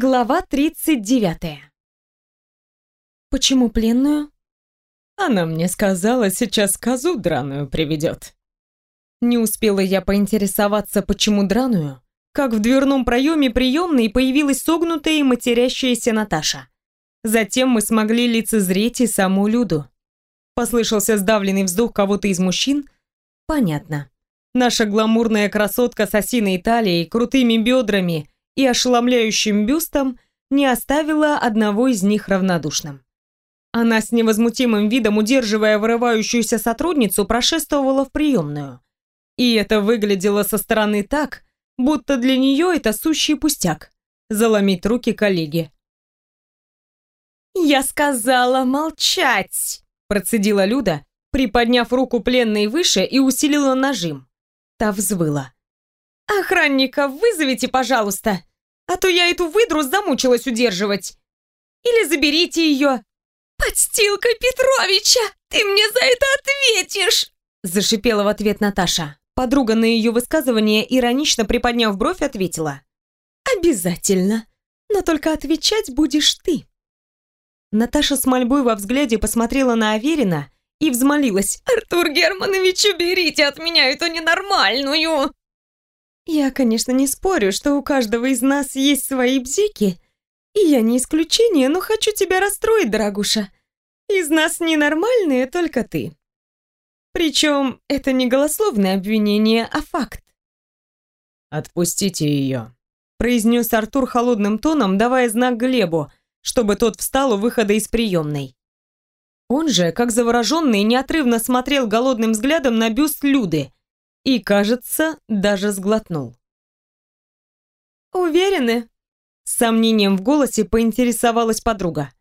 Глава 39. Почему пленную? Она мне сказала, сейчас козу драную приведет. Не успела я поинтересоваться, почему драную, как в дверном проеме приемной появилась согнутая и матерящаяся Наташа. Затем мы смогли лицезреть и саму Люду. Послышался сдавленный вздох кого-то из мужчин. Понятно. Наша гламурная красотка с осиной талией, крутыми бедрами и ошеломляющим бюстом не оставила одного из них равнодушным. Она с невозмутимым видом, удерживая вырывающуюся сотрудницу, прошествовала в приемную. И это выглядело со стороны так, будто для нее это сущий пустяк – заломить руки коллеге. «Я сказала молчать!» – процедила Люда, приподняв руку пленной выше и усилила нажим. Та взвыла. «Охранника вызовите, пожалуйста!» А то я эту выдру замучилась удерживать. Или заберите ее. Подстилка Петровича, ты мне за это ответишь!» Зашипела в ответ Наташа. Подруга на ее высказывание, иронично приподняв бровь, ответила. «Обязательно, но только отвечать будешь ты». Наташа с мольбой во взгляде посмотрела на Аверина и взмолилась. «Артур Германович, уберите от меня эту ненормальную!» Я, конечно, не спорю, что у каждого из нас есть свои бзики, и я не исключение, но хочу тебя расстроить, дорогуша. Из нас ненормальные только ты. Причем это не голословное обвинение, а факт. «Отпустите ее», — произнес Артур холодным тоном, давая знак Глебу, чтобы тот встал у выхода из приемной. Он же, как завороженный, неотрывно смотрел голодным взглядом на бюст Люды, и, кажется, даже сглотнул. «Уверены?» С сомнением в голосе поинтересовалась подруга.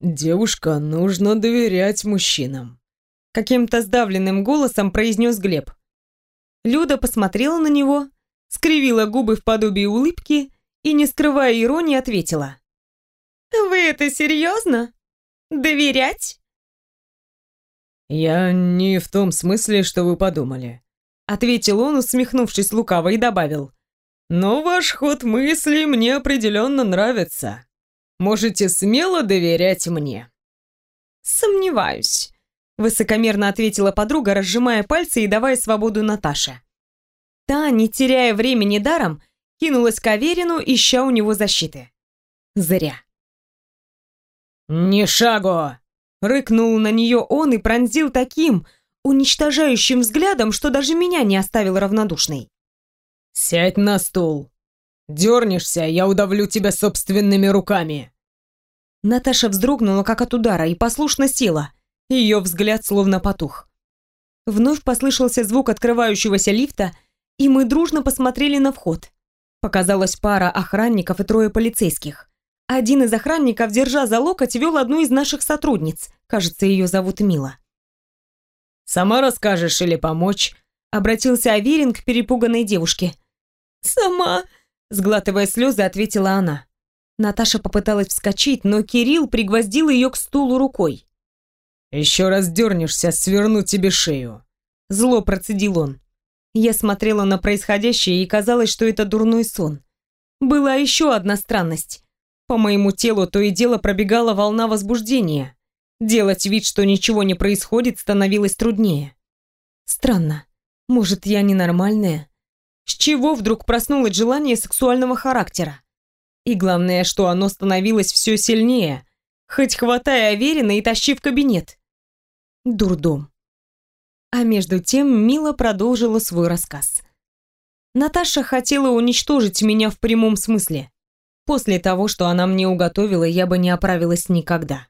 «Девушка, нужно доверять мужчинам», — каким-то сдавленным голосом произнес Глеб. Люда посмотрела на него, скривила губы в подобии улыбки и, не скрывая иронии, ответила. «Вы это серьезно? Доверять?» «Я не в том смысле, что вы подумали», — ответил он, усмехнувшись лукаво, и добавил. «Но ваш ход мысли мне определенно нравится. Можете смело доверять мне». «Сомневаюсь», — высокомерно ответила подруга, разжимая пальцы и давая свободу Наташе. Та, не теряя времени даром, кинулась к Аверину, ища у него защиты. Зря. «Ни шагу!» Рыкнул на нее он и пронзил таким, уничтожающим взглядом, что даже меня не оставил равнодушной. «Сядь на стул. Дернешься, я удавлю тебя собственными руками». Наташа вздрогнула, как от удара, и послушно села. Ее взгляд словно потух. Вновь послышался звук открывающегося лифта, и мы дружно посмотрели на вход. Показалась пара охранников и трое полицейских. Один из охранников, держа за локоть, вел одну из наших сотрудниц. Кажется, ее зовут Мила. «Сама расскажешь или помочь?» Обратился Аверин к перепуганной девушке. «Сама!» Сглатывая слезы, ответила она. Наташа попыталась вскочить, но Кирилл пригвоздил ее к стулу рукой. «Еще раз дернешься, сверну тебе шею!» Зло процедил он. Я смотрела на происходящее и казалось, что это дурной сон. Была еще одна странность. По моему телу то и дело пробегала волна возбуждения. Делать вид, что ничего не происходит, становилось труднее. Странно. Может, я ненормальная? С чего вдруг проснулось желание сексуального характера? И главное, что оно становилось все сильнее, хоть хватая Аверина и тащи в кабинет. Дурдом. А между тем Мила продолжила свой рассказ. Наташа хотела уничтожить меня в прямом смысле. После того, что она мне уготовила, я бы не оправилась никогда.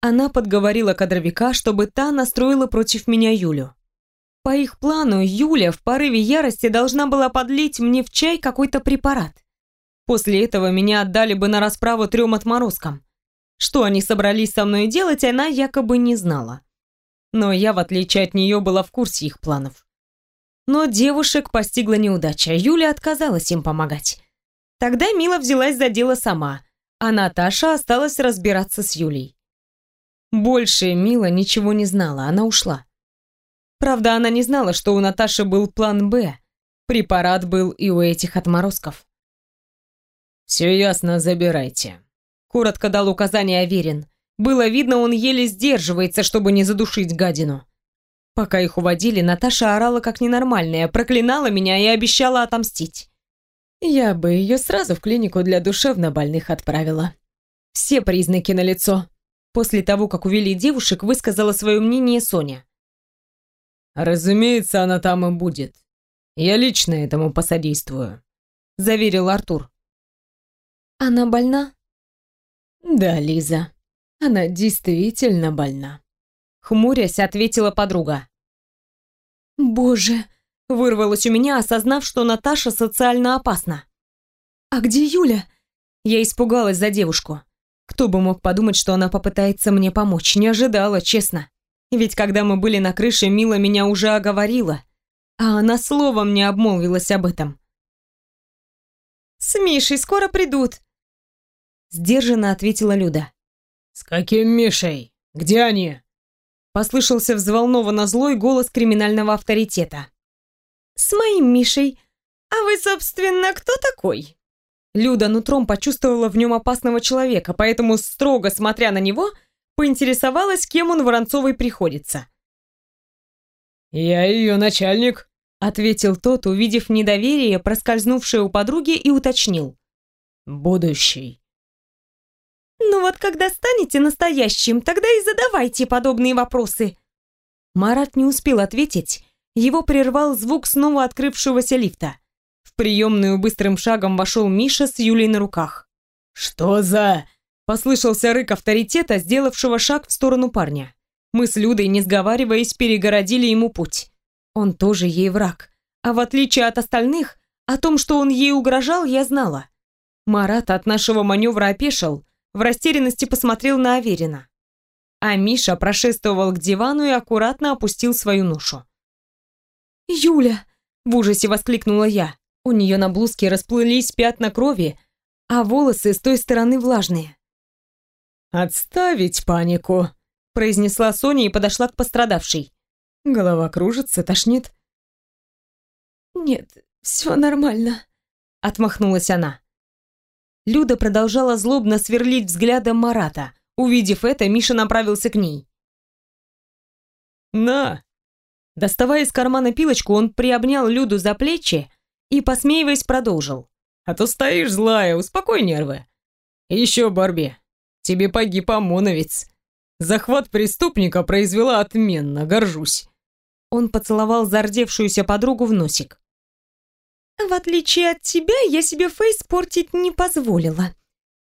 Она подговорила кадровика, чтобы та настроила против меня Юлю. По их плану, Юля в порыве ярости должна была подлить мне в чай какой-то препарат. После этого меня отдали бы на расправу трем отморозкам. Что они собрались со мной делать, она якобы не знала. Но я, в отличие от нее, была в курсе их планов. Но девушек постигла неудача, Юля отказалась им помогать. Тогда Мила взялась за дело сама, а Наташа осталась разбираться с Юлей. Больше Мила ничего не знала, она ушла. Правда, она не знала, что у Наташи был план «Б». Препарат был и у этих отморозков. «Все ясно, забирайте», — коротко дал указание Аверин. Было видно, он еле сдерживается, чтобы не задушить гадину. Пока их уводили, Наташа орала как ненормальная, проклинала меня и обещала отомстить. Я бы ее сразу в клинику для душевнобольных отправила. Все признаки налицо. После того, как увели девушек, высказала свое мнение Соня. «Разумеется, она там и будет. Я лично этому посодействую», — заверил Артур. «Она больна?» «Да, Лиза, она действительно больна», — хмурясь ответила подруга. «Боже!» — вырвалось у меня, осознав, что Наташа социально опасна. «А где Юля?» Я испугалась за девушку. Кто бы мог подумать, что она попытается мне помочь, не ожидала, честно. Ведь когда мы были на крыше, Мила меня уже оговорила, а она словом не обмолвилась об этом. «С Мишей скоро придут», — сдержанно ответила Люда. «С каким Мишей? Где они?» Послышался взволнованно злой голос криминального авторитета. «С моим Мишей. А вы, собственно, кто такой?» Люда нутром почувствовала в нем опасного человека, поэтому, строго смотря на него, поинтересовалась, кем он Воронцовой приходится. «Я ее начальник», — ответил тот, увидев недоверие, проскользнувшее у подруги, и уточнил. «Будущий». «Ну вот когда станете настоящим, тогда и задавайте подобные вопросы». Марат не успел ответить, его прервал звук снова открывшегося лифта. В приемную быстрым шагом вошел Миша с Юлей на руках. «Что за...» — послышался рык авторитета, сделавшего шаг в сторону парня. Мы с Людой, не сговариваясь, перегородили ему путь. Он тоже ей враг. А в отличие от остальных, о том, что он ей угрожал, я знала. Марат от нашего маневра опешил, в растерянности посмотрел на Аверина. А Миша прошествовал к дивану и аккуратно опустил свою ношу. «Юля!» — в ужасе воскликнула я. У нее на блузке расплылись пятна крови, а волосы с той стороны влажные. «Отставить панику», — произнесла Соня и подошла к пострадавшей. Голова кружится, тошнит. «Нет, все нормально», — отмахнулась она. Люда продолжала злобно сверлить взглядом Марата. Увидев это, Миша направился к ней. «На!» Доставая из кармана пилочку, он приобнял Люду за плечи и, посмеиваясь, продолжил. «А то стоишь злая, успокой нервы. И еще, Барби, тебе погиб ОМОНовец. Захват преступника произвела отменно, горжусь». Он поцеловал зардевшуюся подругу в носик. «В отличие от тебя, я себе фейс портить не позволила».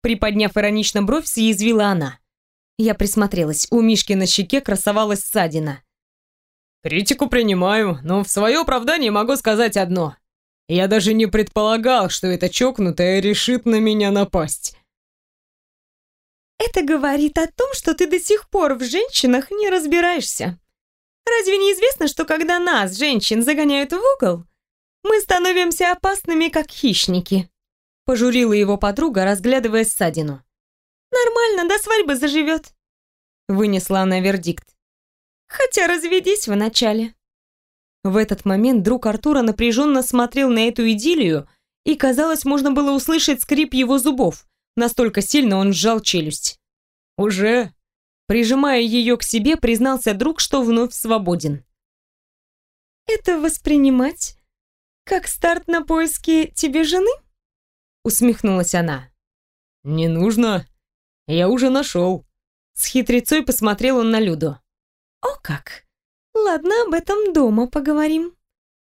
Приподняв иронично бровь, съязвила она. Я присмотрелась, у Мишки на щеке красовалась ссадина. «Критику принимаю, но в свое оправдание могу сказать одно. Я даже не предполагал, что эта чокнутая решит на меня напасть. Это говорит о том, что ты до сих пор в женщинах не разбираешься. Разве не известно, что когда нас, женщин, загоняют в угол, мы становимся опасными, как хищники?» Пожурила его подруга, разглядывая ссадину. «Нормально, до свадьбы заживет», — вынесла она вердикт. «Хотя разведись вначале». В этот момент друг Артура напряженно смотрел на эту идиллию, и, казалось, можно было услышать скрип его зубов. Настолько сильно он сжал челюсть. «Уже?» Прижимая ее к себе, признался друг, что вновь свободен. «Это воспринимать как старт на поиски тебе жены?» Усмехнулась она. «Не нужно. Я уже нашел». С хитрецой посмотрел он на Люду. «О как! Ладно, об этом дома поговорим.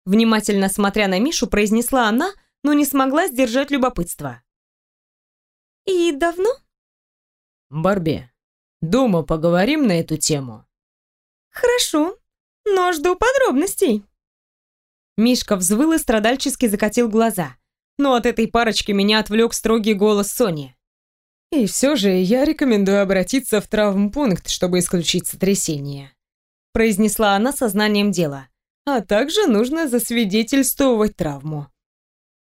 Внимательно смотря на Мишу, произнесла она, но не смогла сдержать любопытство. И давно? Барби, дома поговорим на эту тему. Хорошо, но жду подробностей. Мишка взвыл и страдальчески закатил глаза. Но от этой парочки меня отвлек строгий голос Сони. И все же я рекомендую обратиться в травмпункт, чтобы исключить сотрясение произнесла она сознанием дела. А также нужно засвидетельствовать травму.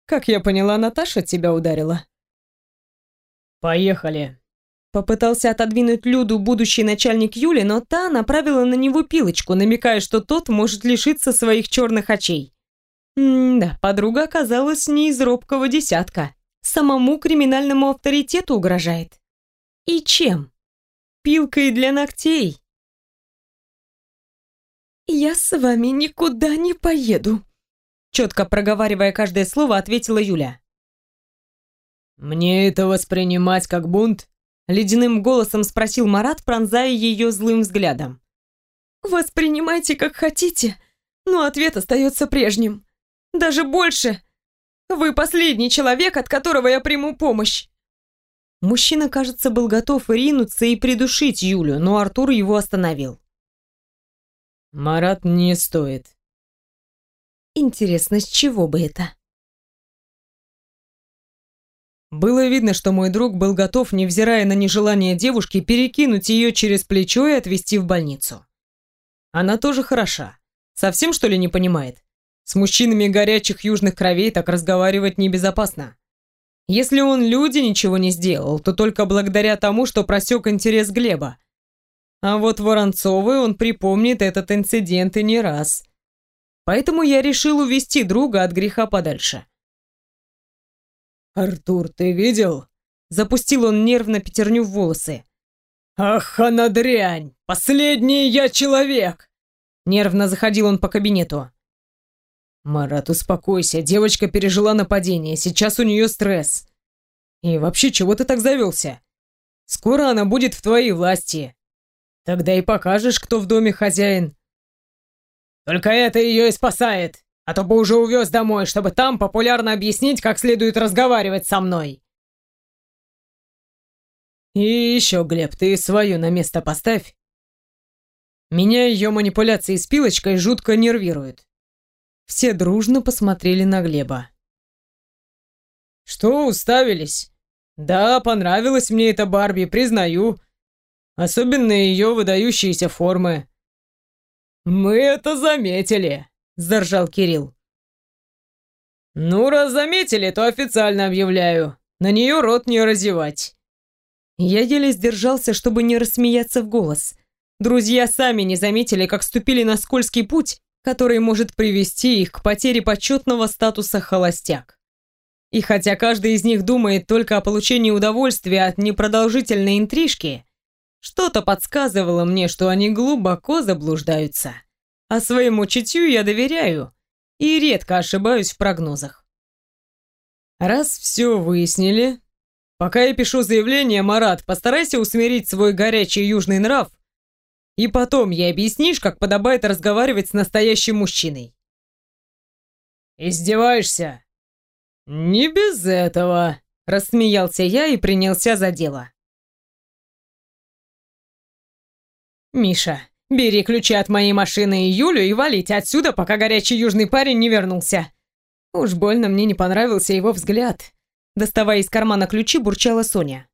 Как я поняла, Наташа тебя ударила. Поехали. Попытался отодвинуть Люду будущий начальник Юли, но та направила на него пилочку, намекая, что тот может лишиться своих черных очей. М да, подруга оказалась не из робкого десятка. самому криминальному авторитету угрожает. И чем? Пилкой для ногтей. «Я с вами никуда не поеду», — четко проговаривая каждое слово, ответила Юля. «Мне это воспринимать как бунт?» — ледяным голосом спросил Марат, пронзая ее злым взглядом. «Воспринимайте как хотите, но ответ остается прежним. Даже больше. Вы последний человек, от которого я приму помощь». Мужчина, кажется, был готов ринуться и придушить Юлю, но Артур его остановил. «Марат, не стоит». Интересно, с чего бы это? Было видно, что мой друг был готов, невзирая на нежелание девушки, перекинуть ее через плечо и отвезти в больницу. Она тоже хороша. Совсем, что ли, не понимает? С мужчинами горячих южных кровей так разговаривать небезопасно. Если он люди ничего не сделал, то только благодаря тому, что просек интерес Глеба. А вот Воронцовой он припомнит этот инцидент и не раз. Поэтому я решил увести друга от греха подальше. «Артур, ты видел?» Запустил он нервно пятерню в волосы. «Ах, она дрянь! Последний я человек!» Нервно заходил он по кабинету. «Марат, успокойся, девочка пережила нападение, сейчас у нее стресс. И вообще, чего ты так завелся? Скоро она будет в твоей власти. Тогда и покажешь, кто в доме хозяин». «Только это ее и спасает!» а то бы уже увез домой, чтобы там популярно объяснить, как следует разговаривать со мной. И еще, Глеб, ты свою на место поставь. Меня ее манипуляции с пилочкой жутко нервируют. Все дружно посмотрели на Глеба. Что уставились? Да, понравилась мне эта Барби, признаю. Особенно ее выдающиеся формы. Мы это заметили. — заржал Кирилл. «Ну, раз заметили, то официально объявляю. На нее рот не разевать». Я еле сдержался, чтобы не рассмеяться в голос. Друзья сами не заметили, как ступили на скользкий путь, который может привести их к потере почетного статуса холостяк. И хотя каждый из них думает только о получении удовольствия от непродолжительной интрижки, что-то подсказывало мне, что они глубоко заблуждаются а своему чутью я доверяю и редко ошибаюсь в прогнозах. Раз все выяснили, пока я пишу заявление, Марат, постарайся усмирить свой горячий южный нрав, и потом я объяснишь, как подобает разговаривать с настоящим мужчиной. «Издеваешься?» «Не без этого», — рассмеялся я и принялся за дело. «Миша, Бери ключи от моей машины и Юлю и валите отсюда, пока горячий южный парень не вернулся. Уж больно мне не понравился его взгляд. Доставая из кармана ключи, бурчала Соня.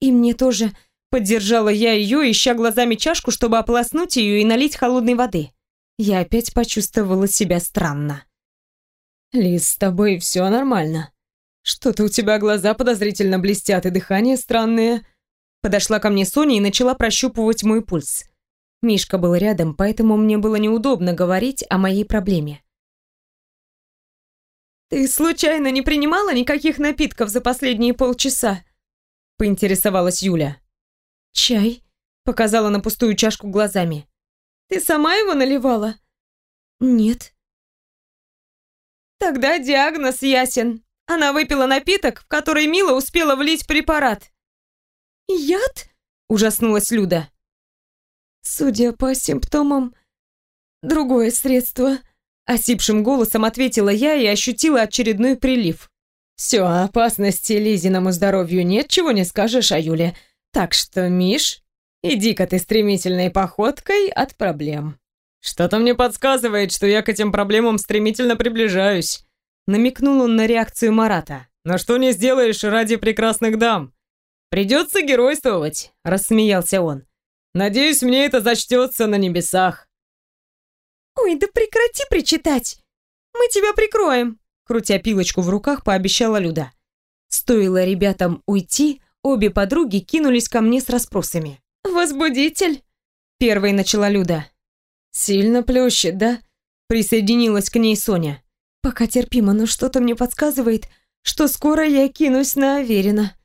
И мне тоже поддержала я ее, ища глазами чашку, чтобы ополоснуть ее и налить холодной воды. Я опять почувствовала себя странно. Лиз, с тобой все нормально. Что-то у тебя глаза подозрительно блестят и дыхание странное. Подошла ко мне Соня и начала прощупывать мой пульс. Мишка был рядом, поэтому мне было неудобно говорить о моей проблеме. «Ты случайно не принимала никаких напитков за последние полчаса?» — поинтересовалась Юля. «Чай?» — показала на пустую чашку глазами. «Ты сама его наливала?» «Нет». «Тогда диагноз ясен. Она выпила напиток, в который Мила успела влить препарат». «Яд?» — ужаснулась Люда. Судя по симптомам, другое средство. Осипшим голосом ответила я и ощутила очередной прилив. Все, опасности Лизиному здоровью нет, чего не скажешь о Юле. Так что, Миш, иди-ка ты стремительной походкой от проблем. Что-то мне подсказывает, что я к этим проблемам стремительно приближаюсь. Намекнул он на реакцию Марата. Но что не сделаешь ради прекрасных дам? Придется геройствовать, рассмеялся он. Надеюсь, мне это зачтется на небесах. Ой, да прекрати причитать. Мы тебя прикроем, крутя пилочку в руках, пообещала Люда. Стоило ребятам уйти, обе подруги кинулись ко мне с расспросами. Возбудитель, первой начала Люда. Сильно плющит, да? Присоединилась к ней Соня. Пока терпимо, но что-то мне подсказывает, что скоро я кинусь на Аверина.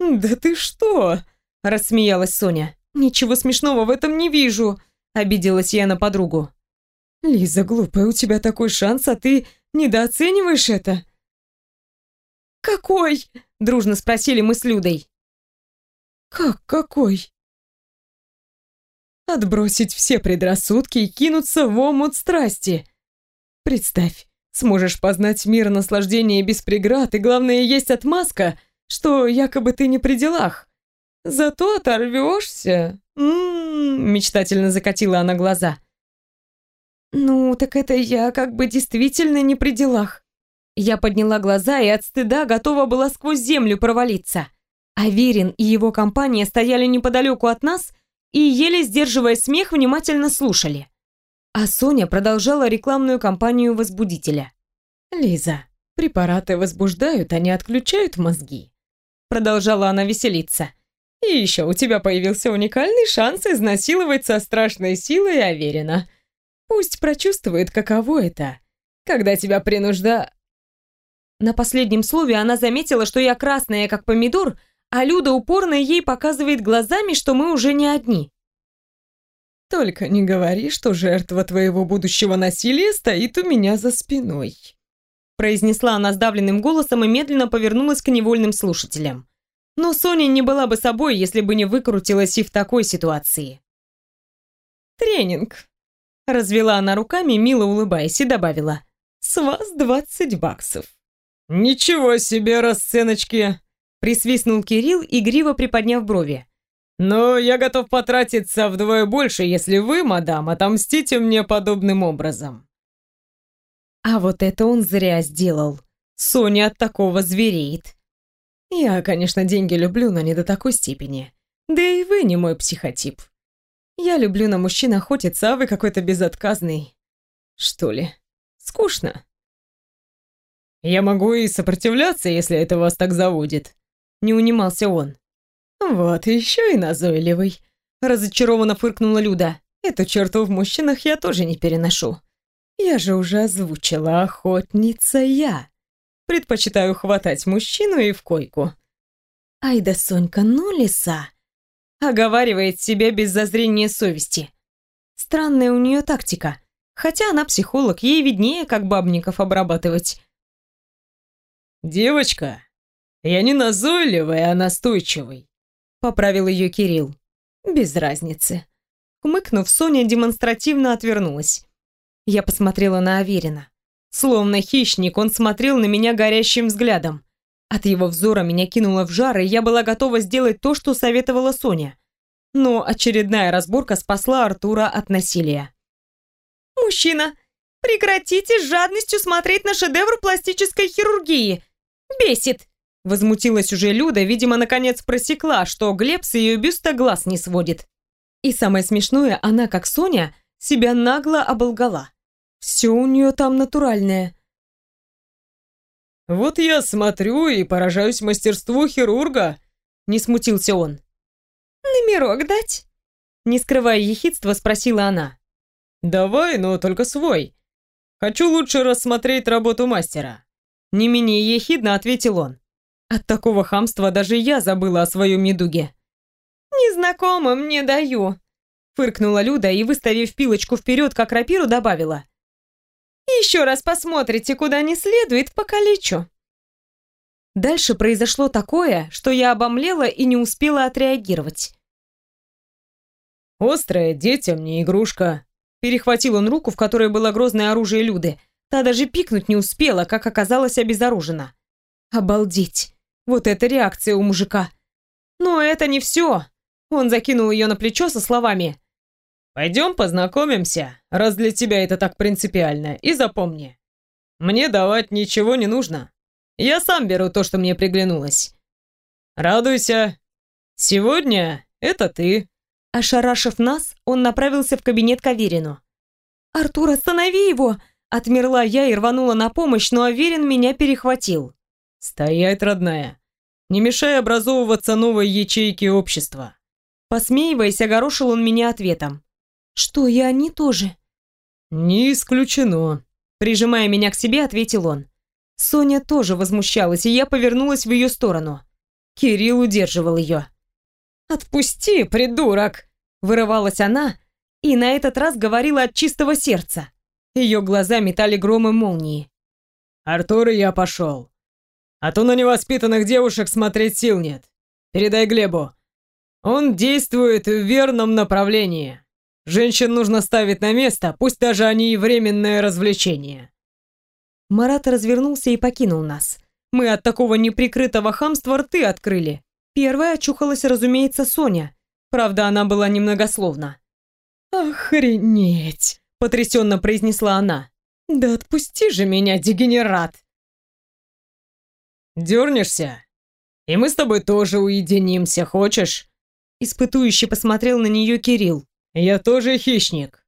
«Да ты что?» — рассмеялась Соня. «Ничего смешного в этом не вижу», — обиделась я на подругу. «Лиза, глупая, у тебя такой шанс, а ты недооцениваешь это?» «Какой?» — дружно спросили мы с Людой. «Как какой?» «Отбросить все предрассудки и кинуться в омут страсти. Представь, сможешь познать мир наслаждения без преград, и главное, есть отмазка, что якобы ты не при делах. Зато оторвешься. М-м-м, мечтательно закатила она глаза. «Ну, так это я как бы действительно не при делах». Я подняла глаза и от стыда готова была сквозь землю провалиться. Аверин и его компания стояли неподалеку от нас и, еле сдерживая смех, внимательно слушали. А Соня продолжала рекламную кампанию возбудителя. «Лиза, препараты возбуждают, не отключают мозги», продолжала она веселиться. «И еще у тебя появился уникальный шанс изнасиловать со страшной силой Аверина. Пусть прочувствует, каково это, когда тебя принужда...» На последнем слове она заметила, что я красная, как помидор, а Люда упорно ей показывает глазами, что мы уже не одни. «Только не говори, что жертва твоего будущего насилия стоит у меня за спиной», произнесла она сдавленным голосом и медленно повернулась к невольным слушателям. Но Соня не была бы собой, если бы не выкрутилась и в такой ситуации. «Тренинг», Развела она руками, мило улыбаясь, и добавила. «С вас двадцать баксов». «Ничего себе расценочки!» Присвистнул Кирилл, игриво приподняв брови. «Но я готов потратиться вдвое больше, если вы, мадам, отомстите мне подобным образом». А вот это он зря сделал. Соня от такого звереет. Я, конечно, деньги люблю, но не до такой степени. Да и вы не мой психотип. Я люблю на мужчин охотиться, а вы какой-то безотказный. Что ли? Скучно. Я могу и сопротивляться, если это вас так заводит. Не унимался он. Вот, еще и назойливый. Разочарованно фыркнула Люда. Эту черту в мужчинах я тоже не переношу. Я же уже озвучила охотница я. Предпочитаю хватать мужчину и в койку. Ай да, Сонька, ну лиса. Оговаривает себя без зазрения совести. Странная у нее тактика. Хотя она психолог, ей виднее, как бабников обрабатывать. «Девочка, я не назойливый, а настойчивый», — поправил ее Кирилл. «Без разницы». Хмыкнув, Соня демонстративно отвернулась. Я посмотрела на Аверина. Словно хищник, он смотрел на меня горящим взглядом. От его взора меня кинуло в жар, и я была готова сделать то, что советовала Соня. Но очередная разборка спасла Артура от насилия. «Мужчина, прекратите с жадностью смотреть на шедевр пластической хирургии! Бесит!» Возмутилась уже Люда, видимо, наконец просекла, что Глеб с ее бюста глаз не сводит. И самое смешное, она, как Соня, себя нагло оболгала. Все у нее там натуральное. «Вот я смотрю и поражаюсь мастерству хирурга», — не смутился он. «Номерок дать?» Не скрывая ехидства, спросила она. «Давай, но только свой. Хочу лучше рассмотреть работу мастера». Не менее ехидно ответил он. От такого хамства даже я забыла о своем недуге. «Незнакомым не даю», — фыркнула Люда и, выставив пилочку вперед, как рапиру, добавила. Еще раз посмотрите, куда не следует, покалечу. Дальше произошло такое, что я обомлела и не успела отреагировать. «Острая детям не игрушка», — перехватил он руку, в которой было грозное оружие Люды. Та даже пикнуть не успела, как оказалось обезоружена. Обалдеть! Вот это реакция у мужика. Но это не все. Он закинул ее на плечо со словами Пойдем познакомимся, раз для тебя это так принципиально, и запомни. Мне давать ничего не нужно. Я сам беру то, что мне приглянулось. Радуйся. Сегодня это ты. Ошарашив нас, он направился в кабинет к Аверину. «Артур, останови его!» Отмерла я и рванула на помощь, но Аверин меня перехватил. «Стоять, родная. Не мешай образовываться новой ячейке общества». Посмеиваясь, огорошил он меня ответом. Что, и они тоже? Не исключено. Прижимая меня к себе, ответил он. Соня тоже возмущалась, и я повернулась в ее сторону. Кирилл удерживал ее. «Отпусти, придурок!» Вырывалась она, и на этот раз говорила от чистого сердца. Ее глаза метали громы молнии. «Артур и я пошел. А то на невоспитанных девушек смотреть сил нет. Передай Глебу. Он действует в верном направлении. Женщин нужно ставить на место, пусть даже они и временное развлечение». Марат развернулся и покинул нас. Мы от такого неприкрытого хамства рты открыли. Первая очухалась, разумеется, Соня. Правда, она была немногословна. «Охренеть!» — потрясенно произнесла она. «Да отпусти же меня, дегенерат!» «Дернешься? И мы с тобой тоже уединимся, хочешь?» Испытующе посмотрел на нее Кирилл. «Я тоже хищник.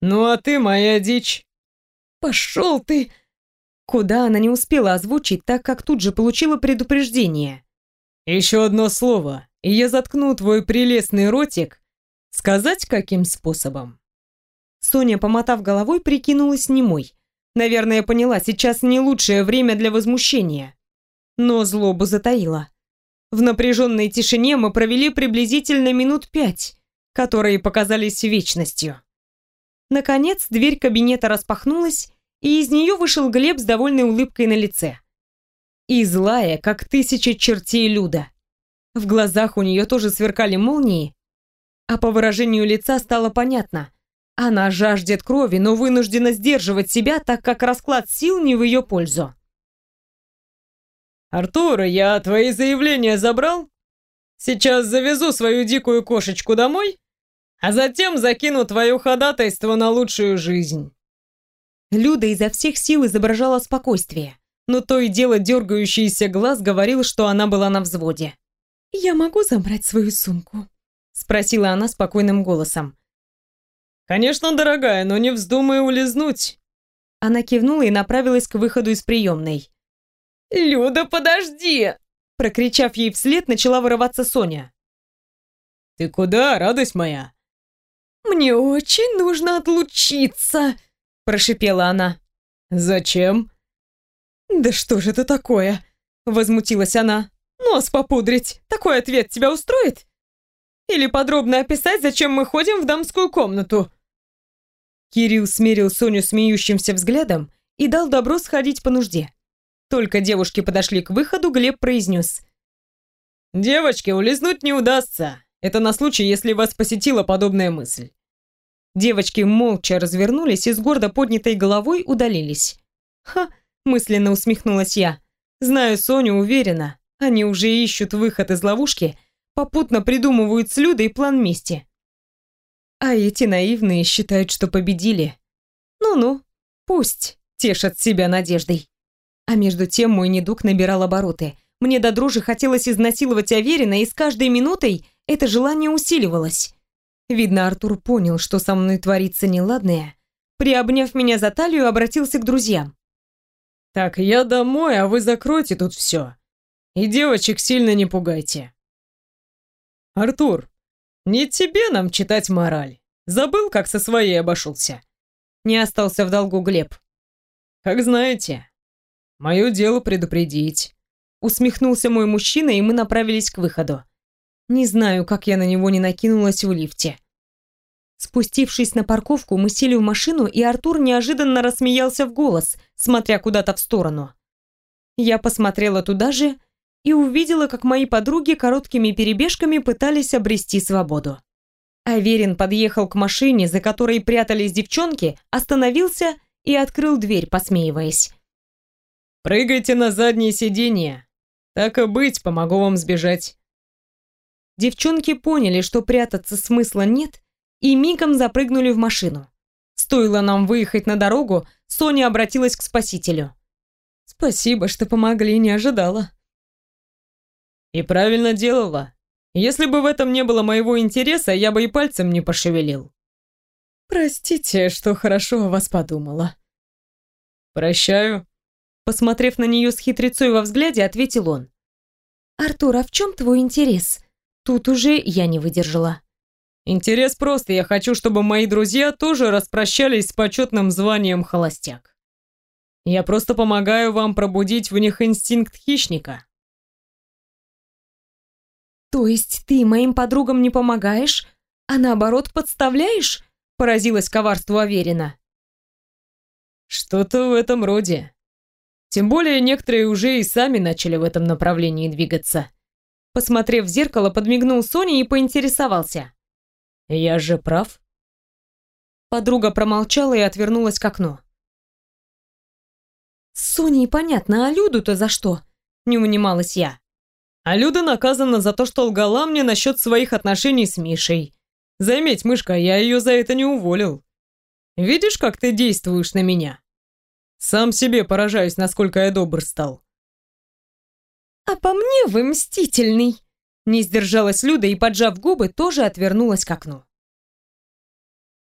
Ну а ты моя дичь». «Пошел ты!» Куда она не успела озвучить, так как тут же получила предупреждение. «Еще одно слово, и я заткну твой прелестный ротик. Сказать, каким способом?» Соня, помотав головой, прикинулась немой. Наверное, поняла, сейчас не лучшее время для возмущения. Но злобу затаила. В напряженной тишине мы провели приблизительно минут пять, которые показались вечностью. Наконец, дверь кабинета распахнулась, и из нее вышел Глеб с довольной улыбкой на лице. И злая, как тысяча чертей Люда. В глазах у нее тоже сверкали молнии, а по выражению лица стало понятно. Она жаждет крови, но вынуждена сдерживать себя, так как расклад сил не в ее пользу. «Артур, я твои заявления забрал? Сейчас завезу свою дикую кошечку домой, а затем закину твое ходатайство на лучшую жизнь». Люда изо всех сил изображала спокойствие, но то и дело дергающийся глаз говорил, что она была на взводе. «Я могу забрать свою сумку?» — спросила она спокойным голосом. «Конечно, дорогая, но не вздумай улизнуть». Она кивнула и направилась к выходу из приемной. «Люда, подожди!» Прокричав ей вслед, начала вырываться Соня. «Ты куда, радость моя?» «Мне очень нужно отлучиться!» прошипела она. «Зачем?» «Да что же это такое?» Возмутилась она. «Нос попудрить. Такой ответ тебя устроит? Или подробно описать, зачем мы ходим в дамскую комнату?» Кирилл смерил Соню смеющимся взглядом и дал добро сходить по нужде. Только девушки подошли к выходу, Глеб произнес. «Девочки, улизнуть не удастся. Это на случай, если вас посетила подобная мысль. Девочки молча развернулись и с гордо поднятой головой удалились. «Ха!» – мысленно усмехнулась я. «Знаю Соню уверенно. Они уже ищут выход из ловушки, попутно придумывают с Людой план мести. А эти наивные считают, что победили. Ну-ну, пусть тешат себя надеждой. А между тем мой недуг набирал обороты. Мне до дрожи хотелось изнасиловать Аверина, и с каждой минутой это желание усиливалось. Видно, Артур понял, что со мной творится неладное. Приобняв меня за талию, обратился к друзьям. «Так, я домой, а вы закройте тут все. И девочек сильно не пугайте». «Артур, не тебе нам читать мораль. Забыл, как со своей обошелся?» Не остался в долгу Глеб. «Как знаете, мое дело предупредить». Усмехнулся мой мужчина, и мы направились к выходу. Не знаю, как я на него не накинулась в лифте. Спустившись на парковку, мы сели в машину, и Артур неожиданно рассмеялся в голос, смотря куда-то в сторону. Я посмотрела туда же и увидела, как мои подруги короткими перебежками пытались обрести свободу. Аверин подъехал к машине, за которой прятались девчонки, остановился и открыл дверь, посмеиваясь. «Прыгайте на заднее сиденье. Так и быть, помогу вам сбежать». Девчонки поняли, что прятаться смысла нет, и мигом запрыгнули в машину. Стоило нам выехать на дорогу, Соня обратилась к спасителю. «Спасибо, что помогли, не ожидала». «И правильно делала. Если бы в этом не было моего интереса, я бы и пальцем не пошевелил». «Простите, что хорошо о вас подумала». «Прощаю». Посмотрев на нее с хитрецой во взгляде, ответил он. «Артур, а в чем твой интерес?» Тут уже я не выдержала. Интерес просто, я хочу, чтобы мои друзья тоже распрощались с почетным званием холостяк. Я просто помогаю вам пробудить в них инстинкт хищника. То есть ты моим подругам не помогаешь, а наоборот подставляешь? Поразилась коварству Аверина. Что-то в этом роде. Тем более некоторые уже и сами начали в этом направлении двигаться. Посмотрев в зеркало, подмигнул Соне и поинтересовался. «Я же прав?» Подруга промолчала и отвернулась к окну. «С Соней понятно, а Люду-то за что?» Не унималась я. А Люда наказана за то, что лгала мне насчет своих отношений с Мишей. Заметь, мышка, я ее за это не уволил. Видишь, как ты действуешь на меня? Сам себе поражаюсь, насколько я добр стал. А по мне вы мстительный. Не сдержалась Люда и, поджав губы, тоже отвернулась к окну.